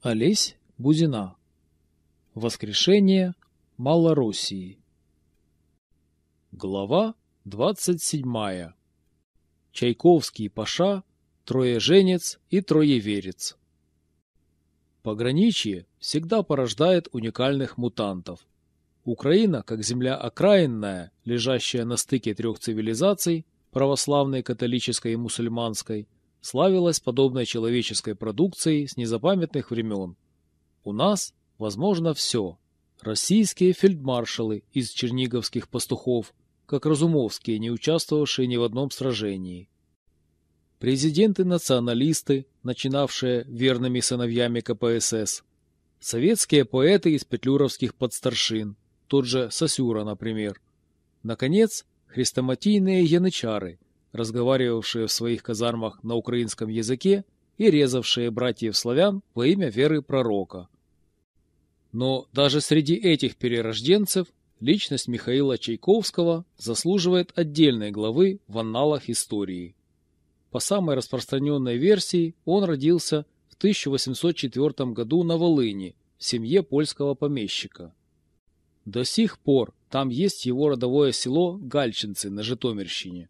Олесь Бузина. Воскрешение Малороссии. Глава 27. Чайковский Паша, Троеженец и Троеверец. Пограничье всегда порождает уникальных мутантов. Украина, как земля окраинная, лежащая на стыке трех цивилизаций, православной, католической и мусульманской, славилась подобной человеческой продукцией с незапамятных времен. У нас возможно все. Российские фельдмаршалы из черниговских пастухов, как Разумовские, не участвовавшие ни в одном сражении. Президенты-националисты, начинавшие верными сыновьями КПСС. Советские поэты из петлюровских подстаршин, тот же Сосюра, например. Наконец, хрестоматийные янычары – разговаривавшие в своих казармах на украинском языке и резавшие братьев-славян во имя веры пророка. Но даже среди этих перерожденцев личность Михаила Чайковского заслуживает отдельной главы в анналах истории. По самой распространенной версии он родился в 1804 году на Волыни в семье польского помещика. До сих пор там есть его родовое село Гальчинцы на Житомирщине.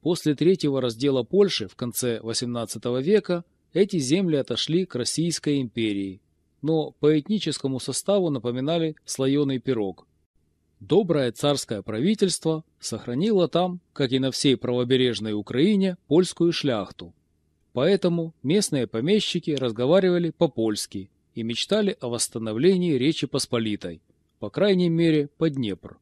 После третьего раздела Польши в конце XVIII века эти земли отошли к Российской империи, но по этническому составу напоминали слоеный пирог. Доброе царское правительство сохранило там, как и на всей правобережной Украине, польскую шляхту. Поэтому местные помещики разговаривали по-польски и мечтали о восстановлении Речи Посполитой, по крайней мере, по Днепр.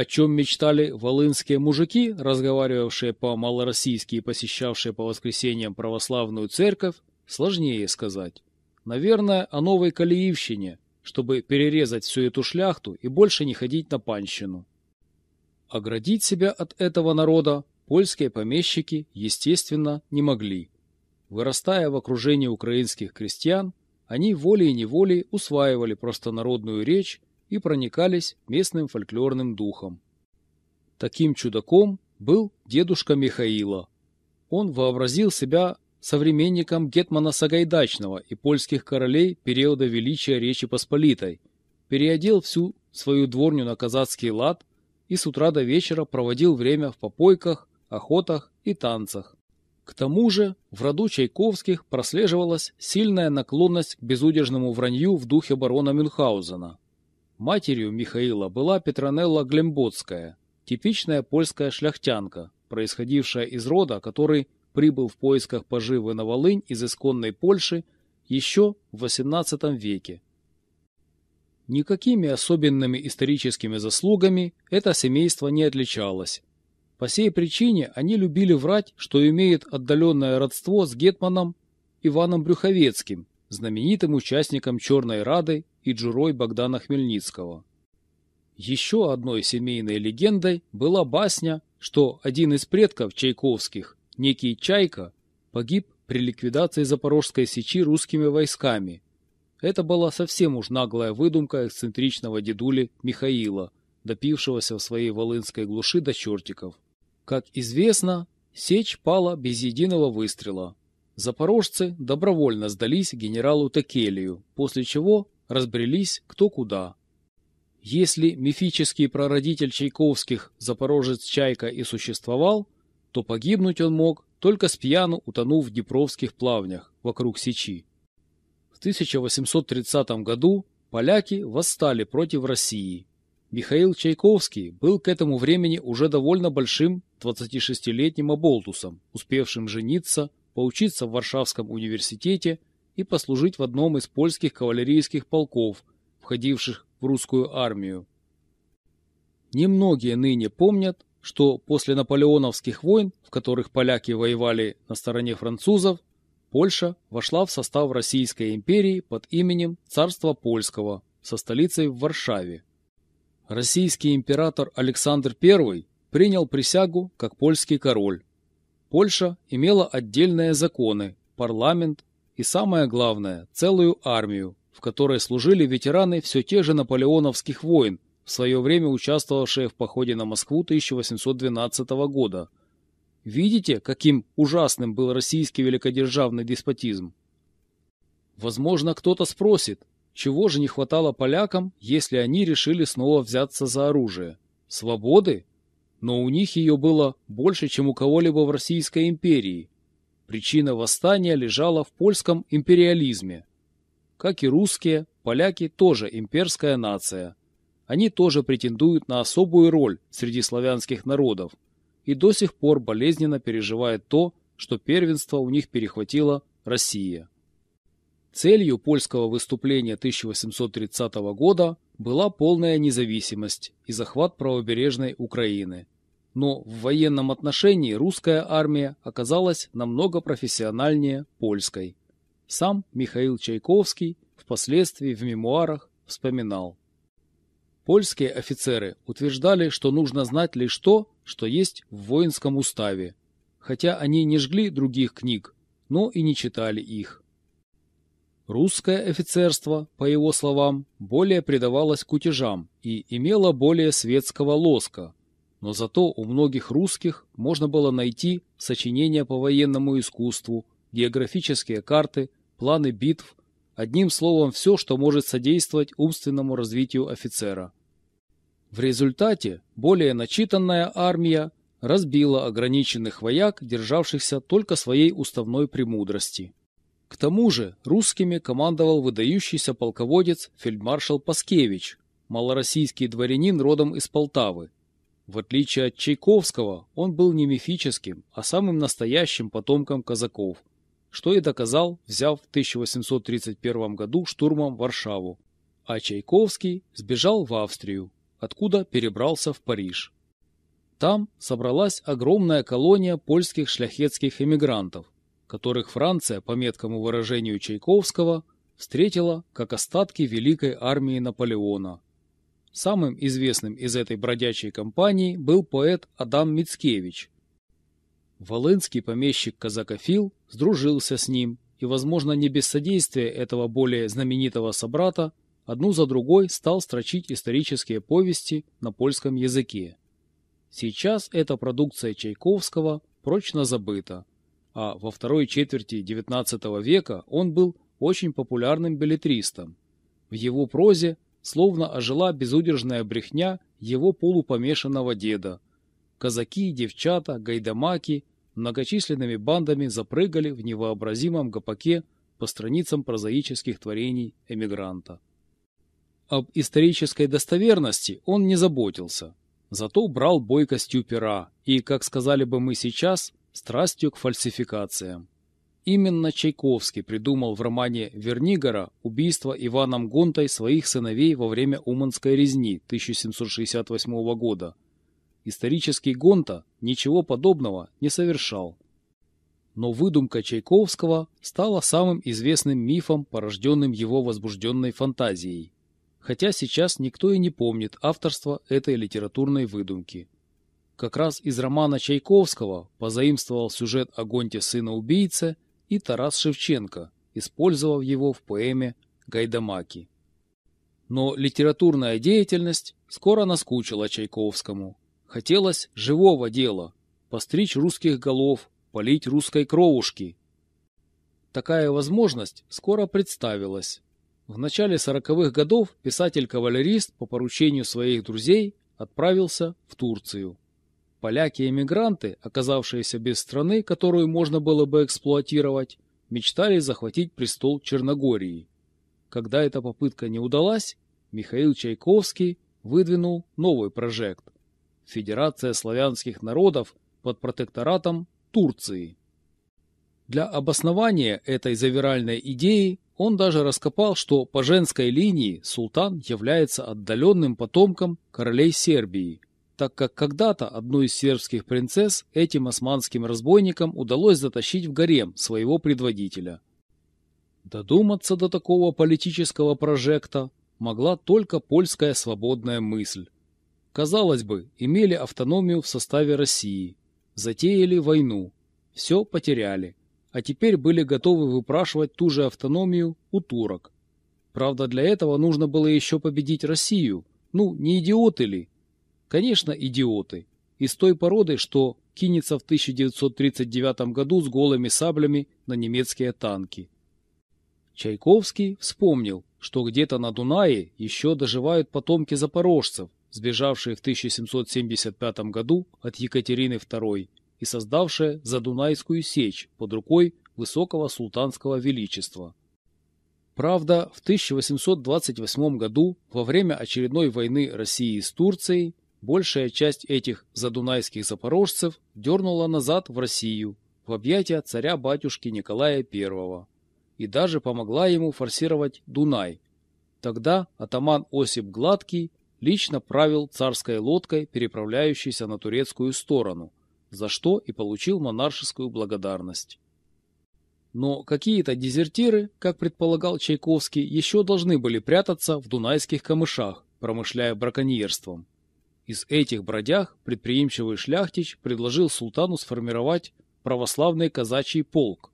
О чем мечтали волынские мужики, разговаривавшие по-малороссийски и посещавшие по воскресеньям православную церковь, сложнее сказать. Наверное, о новой Калиевщине, чтобы перерезать всю эту шляхту и больше не ходить на панщину. Оградить себя от этого народа польские помещики, естественно, не могли. Вырастая в окружении украинских крестьян, они волей-неволей усваивали простонародную речь и проникались местным фольклорным духом. Таким чудаком был дедушка Михаила. Он вообразил себя современником Гетмана Сагайдачного и польских королей периода величия Речи Посполитой, переодел всю свою дворню на казацкий лад и с утра до вечера проводил время в попойках, охотах и танцах. К тому же в роду Чайковских прослеживалась сильная наклонность к безудержному вранью в духе барона Мюнхгаузена. Матерью Михаила была Петронелла Глемботская, типичная польская шляхтянка, происходившая из рода, который прибыл в поисках поживы на Волынь из исконной Польши еще в XVIII веке. Никакими особенными историческими заслугами это семейство не отличалось. По сей причине они любили врать, что имеют отдаленное родство с гетманом Иваном Брюховецким, знаменитым участником Черной Рады и Джурой Богдана Хмельницкого. Еще одной семейной легендой была басня, что один из предков Чайковских, некий Чайка, погиб при ликвидации Запорожской сечи русскими войсками. Это была совсем уж наглая выдумка эксцентричного дедули Михаила, допившегося в своей волынской глуши до чертиков. Как известно, сечь пала без единого выстрела. Запорожцы добровольно сдались генералу Текелию, после чего разбрелись кто куда. Если мифический прародитель Чайковских, запорожец Чайка, и существовал, то погибнуть он мог, только с пьяну утонув в Днепровских плавнях вокруг Сечи. В 1830 году поляки восстали против России. Михаил Чайковский был к этому времени уже довольно большим 26-летним оболтусом, успевшим жениться, поучиться в Варшавском университете и послужить в одном из польских кавалерийских полков, входивших в русскую армию. Немногие ныне помнят, что после наполеоновских войн, в которых поляки воевали на стороне французов, Польша вошла в состав Российской империи под именем Царства Польского со столицей в Варшаве. Российский император Александр I принял присягу как польский король. Польша имела отдельные законы, парламент и самое главное, целую армию, в которой служили ветераны все тех же наполеоновских войн, в свое время участвовавшие в походе на Москву 1812 года. Видите, каким ужасным был российский великодержавный деспотизм? Возможно, кто-то спросит, чего же не хватало полякам, если они решили снова взяться за оружие? Свободы? Но у них ее было больше, чем у кого-либо в Российской империи. Причина восстания лежала в польском империализме. Как и русские, поляки тоже имперская нация. Они тоже претендуют на особую роль среди славянских народов и до сих пор болезненно переживают то, что первенство у них перехватила Россия. Целью польского выступления 1830 года была полная независимость и захват правобережной Украины. Но в военном отношении русская армия оказалась намного профессиональнее польской. Сам Михаил Чайковский впоследствии в мемуарах вспоминал. Польские офицеры утверждали, что нужно знать лишь то, что есть в воинском уставе, хотя они не жгли других книг, но и не читали их. Русское офицерство, по его словам, более предавалось кутежам и имело более светского лоска, но зато у многих русских можно было найти сочинения по военному искусству, географические карты, планы битв, одним словом все, что может содействовать умственному развитию офицера. В результате более начитанная армия разбила ограниченных вояк, державшихся только своей уставной премудрости. К тому же русскими командовал выдающийся полководец фельдмаршал Паскевич, малороссийский дворянин родом из Полтавы. В отличие от Чайковского, он был не мифическим, а самым настоящим потомком казаков, что и доказал, взяв в 1831 году штурмом Варшаву. А Чайковский сбежал в Австрию, откуда перебрался в Париж. Там собралась огромная колония польских шляхетских эмигрантов, которых Франция, по меткому выражению Чайковского, встретила как остатки великой армии Наполеона. Самым известным из этой бродячей компании был поэт Адам Мицкевич. Волынский помещик Казакофил сдружился с ним и, возможно, не без содействия этого более знаменитого собрата, одну за другой стал строчить исторические повести на польском языке. Сейчас эта продукция Чайковского прочно забыта, а во второй четверти XIX века он был очень популярным билетристом. В его прозе словно ожила безудержная брехня его полупомешанного деда. Казаки, девчата, гайдамаки многочисленными бандами запрыгали в невообразимом гопаке по страницам прозаических творений эмигранта. Об исторической достоверности он не заботился, зато брал бойкостью пера и, как сказали бы мы сейчас, страстью к фальсификациям. Именно Чайковский придумал в романе Вернигора убийство Иваном Гонтой своих сыновей во время Уманской резни 1768 года. Исторический Гонта ничего подобного не совершал. Но выдумка Чайковского стала самым известным мифом, порожденным его возбужденной фантазией. Хотя сейчас никто и не помнит авторства этой литературной выдумки как раз из романа Чайковского позаимствовал сюжет о Гонте сына убийцы и Тарас Шевченко, использовав его в поэме «Гайдамаки». Но литературная деятельность скоро наскучила Чайковскому. Хотелось живого дела – постричь русских голов, полить русской кровушки. Такая возможность скоро представилась. В начале сороковых годов писатель-кавалерист по поручению своих друзей отправился в Турцию. Поляки-эмигранты, оказавшиеся без страны, которую можно было бы эксплуатировать, мечтали захватить престол Черногории. Когда эта попытка не удалась, Михаил Чайковский выдвинул новый прожект – Федерация славянских народов под протекторатом Турции. Для обоснования этой завиральной идеи он даже раскопал, что по женской линии султан является отдаленным потомком королей Сербии – так как когда-то одну из сербских принцесс этим османским разбойникам удалось затащить в гарем своего предводителя. Додуматься до такого политического прожекта могла только польская свободная мысль. Казалось бы, имели автономию в составе России, затеяли войну, все потеряли, а теперь были готовы выпрашивать ту же автономию у турок. Правда, для этого нужно было еще победить Россию. Ну, не идиоты ли? Конечно, идиоты. Из той породы, что кинется в 1939 году с голыми саблями на немецкие танки. Чайковский вспомнил, что где-то на Дунае еще доживают потомки запорожцев, сбежавшие в 1775 году от Екатерины II и создавшие Задунайскую сечь под рукой высокого султанского величества. Правда, в 1828 году, во время очередной войны России с Турцией, большая часть этих задунайских запорожцев дернула назад в Россию, в объятия царя-батюшки Николая I, и даже помогла ему форсировать Дунай. Тогда атаман Осип Гладкий лично правил царской лодкой, переправляющейся на турецкую сторону, за что и получил монаршескую благодарность. Но какие-то дезертиры, как предполагал Чайковский, еще должны были прятаться в дунайских камышах, промышляя браконьерством. Из этих бродяг предприимчивый шляхтич предложил султану сформировать православный казачий полк.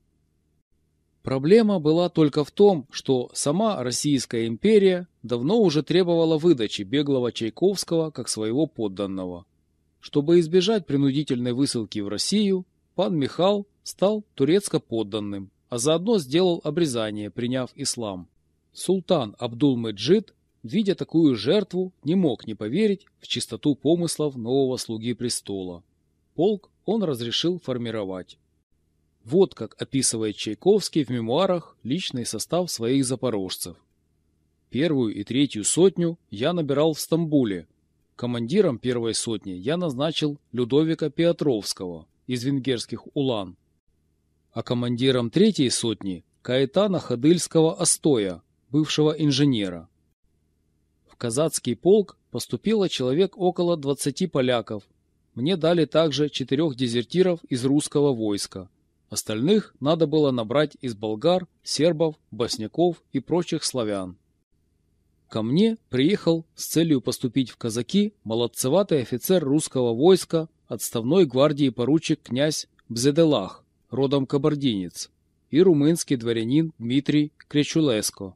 Проблема была только в том, что сама Российская империя давно уже требовала выдачи беглого Чайковского как своего подданного. Чтобы избежать принудительной высылки в Россию, пан Михал стал турецко-подданным, а заодно сделал обрезание, приняв ислам. Султан Абдул-Меджид, видя такую жертву, не мог не поверить в чистоту помыслов нового слуги престола. Полк он разрешил формировать. Вот как описывает Чайковский в мемуарах личный состав своих запорожцев. Первую и третью сотню я набирал в Стамбуле. Командиром первой сотни я назначил Людовика Петровского из венгерских Улан, а командиром третьей сотни Каэтана Ходыльского Остоя, бывшего инженера. Казацкий полк поступило человек около 20 поляков. Мне дали также четырех дезертиров из русского войска – Остальных надо было набрать из болгар, сербов, босняков и прочих славян. Ко мне приехал с целью поступить в казаки молодцеватый офицер русского войска, отставной гвардии поручик князь Бзеделах, родом кабардинец, и румынский дворянин Дмитрий Кречулеско.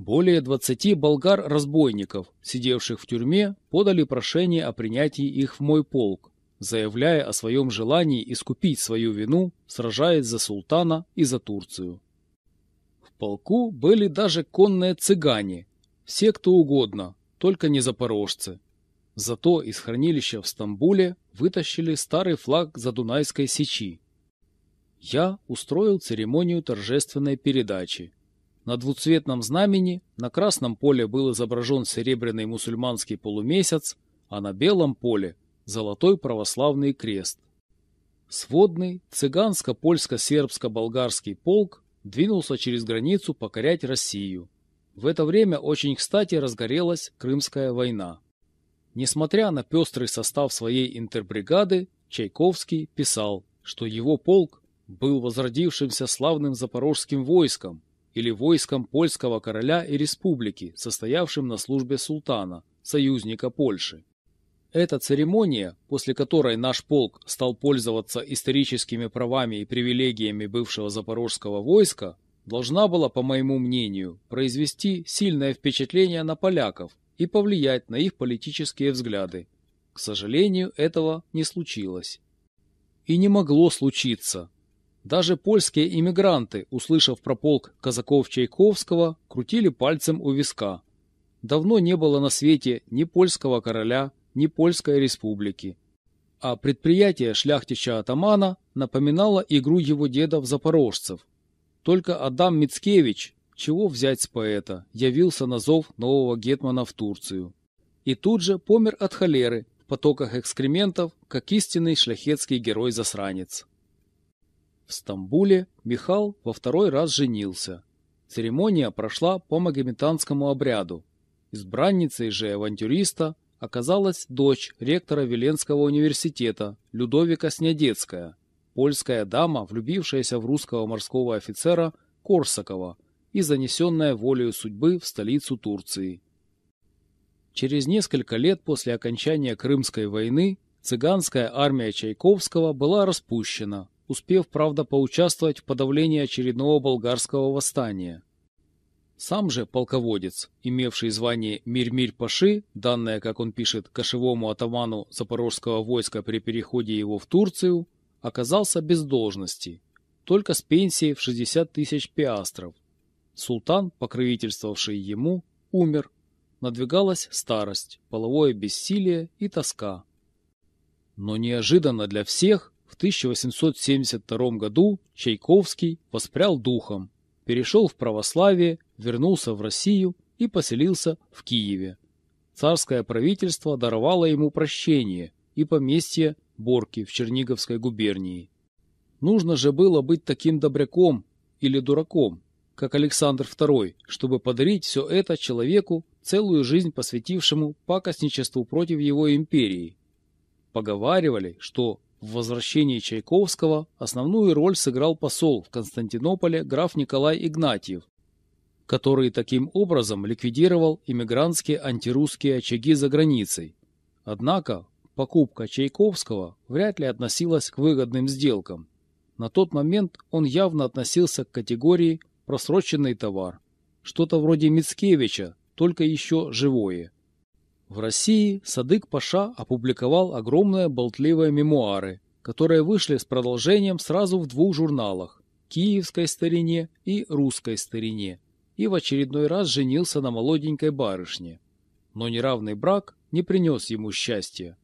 Более 20 болгар-разбойников, сидевших в тюрьме, подали прошение о принятии их в мой полк, заявляя о своем желании искупить свою вину, сражаясь за султана и за Турцию. В полку были даже конные цыгане, все кто угодно, только не запорожцы. Зато из хранилища в Стамбуле вытащили старый флаг Задунайской сечи. Я устроил церемонию торжественной передачи. На двуцветном знамени на красном поле был изображен серебряный мусульманский полумесяц, а на белом поле Золотой православный крест. Сводный цыганско-польско-сербско-болгарский полк двинулся через границу покорять Россию. В это время очень кстати разгорелась Крымская война. Несмотря на пестрый состав своей интербригады, Чайковский писал, что его полк был возродившимся славным запорожским войском или войском польского короля и республики, состоявшим на службе султана, союзника Польши. Эта церемония, после которой наш полк стал пользоваться историческими правами и привилегиями бывшего запорожского войска, должна была, по моему мнению, произвести сильное впечатление на поляков и повлиять на их политические взгляды. К сожалению, этого не случилось. И не могло случиться. Даже польские иммигранты, услышав про полк казаков Чайковского, крутили пальцем у виска. Давно не было на свете ни польского короля, ни Польской республики. А предприятие шляхтича-атамана напоминало игру его дедов запорожцев. Только Адам Мицкевич, чего взять с поэта, явился на зов нового гетмана в Турцию. И тут же помер от холеры в потоках экскрементов, как истинный шляхетский герой-засранец. В Стамбуле Михал во второй раз женился. Церемония прошла по магометанскому обряду. Избранницей же авантюриста оказалась дочь ректора Веленского университета Людовика Снядецкая, польская дама, влюбившаяся в русского морского офицера Корсакова и занесенная волею судьбы в столицу Турции. Через несколько лет после окончания Крымской войны цыганская армия Чайковского была распущена, успев, правда, поучаствовать в подавлении очередного болгарского восстания – сам же полководец, имевший звание Мирмирь-Паши, данное, как он пишет, кошевому атаману запорожского войска при переходе его в Турцию, оказался без должности, только с пенсией в 60 тысяч пиастров. Султан, покровительствовавший ему, умер. Надвигалась старость, половое бессилие и тоска. Но неожиданно для всех в 1872 году Чайковский воспрял духом, перешел в православие, вернулся в Россию и поселился в Киеве. Царское правительство даровало ему прощение и поместье Борки в Черниговской губернии. Нужно же было быть таким добряком или дураком, как Александр II, чтобы подарить все это человеку, целую жизнь посвятившему пакостничеству против его империи. Поговаривали, что в возвращении Чайковского основную роль сыграл посол в Константинополе граф Николай Игнатьев, который таким образом ликвидировал иммигрантские антирусские очаги за границей. Однако покупка Чайковского вряд ли относилась к выгодным сделкам. На тот момент он явно относился к категории «просроченный товар», что-то вроде Мицкевича, только еще живое. В России Садык Паша опубликовал огромные болтливые мемуары, которые вышли с продолжением сразу в двух журналах «Киевской старине» и «Русской старине», и в очередной раз женился на молоденькой барышне. Но неравный брак не принес ему счастья.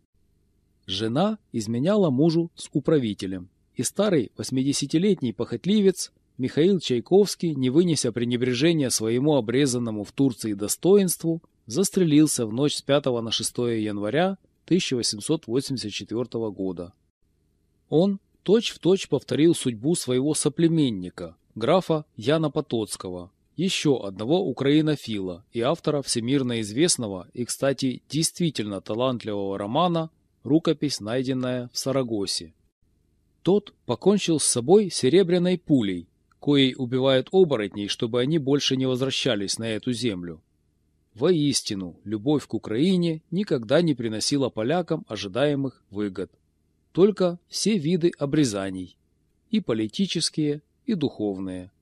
Жена изменяла мужу с управителем, и старый 80-летний похотливец Михаил Чайковский, не вынеся пренебрежения своему обрезанному в Турции достоинству, застрелился в ночь с 5 на 6 января 1884 года. Он точь-в-точь точь повторил судьбу своего соплеменника, графа Яна Потоцкого, еще одного украинофила и автора всемирно известного и, кстати, действительно талантливого романа «Рукопись, найденная в Сарагосе». Тот покончил с собой серебряной пулей, коей убивают оборотней, чтобы они больше не возвращались на эту землю. Воистину, любовь к Украине никогда не приносила полякам ожидаемых выгод. Только все виды обрезаний, и политические, и духовные.